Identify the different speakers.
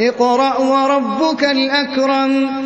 Speaker 1: اقْرَأْ وَرَبُّكَ الْأَكْرَمُ.